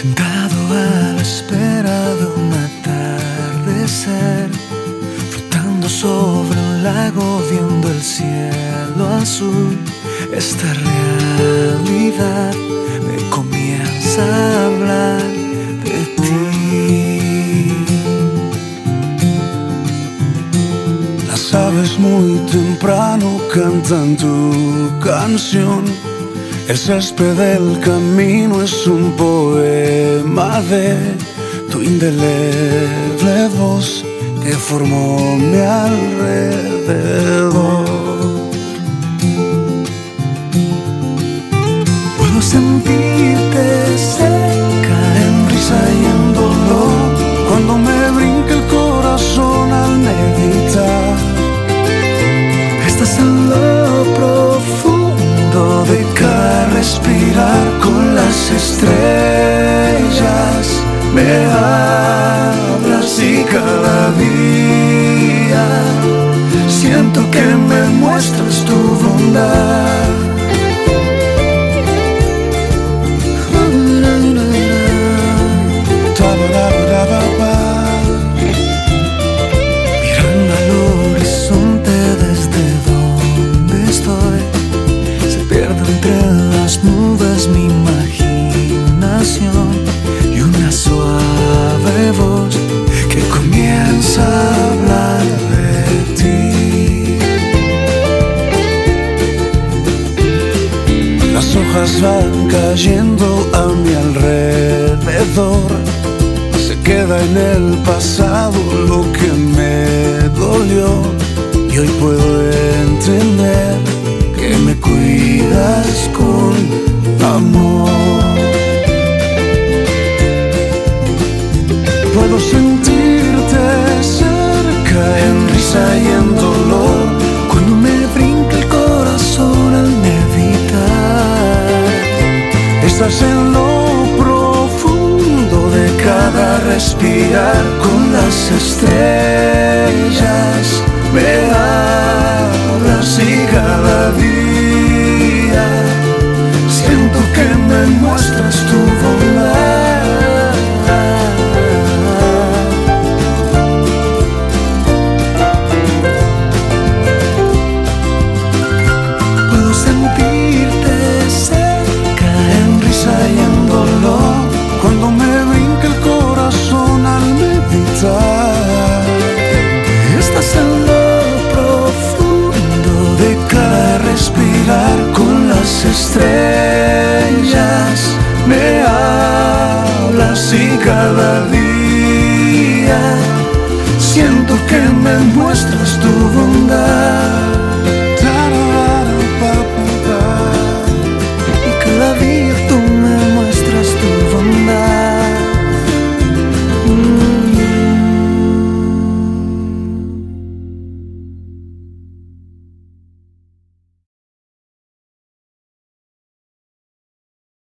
Sentado a la espera de un atardecer, flotando sobre un lago viendo el cielo azul, esta realidad me comienza a hablar de ti. Las aves muy temprano cantan tu canción el césped del camino es un poema de tu indeleble voz que formó mi alrededor. Puedo sentirte cerca en risa y en dolor cuando me brinca el corazón al meditar. Estás en lo las estrellas. Me hablas hojas van cayendo a mi alrededor, se queda en el pasado lo que me dolió y hoy puedo entender que me cuidas con amor. Puedo sentirte cerca en risa y en Estás en lo profundo de cada respirar con las estrellas. em cada dia.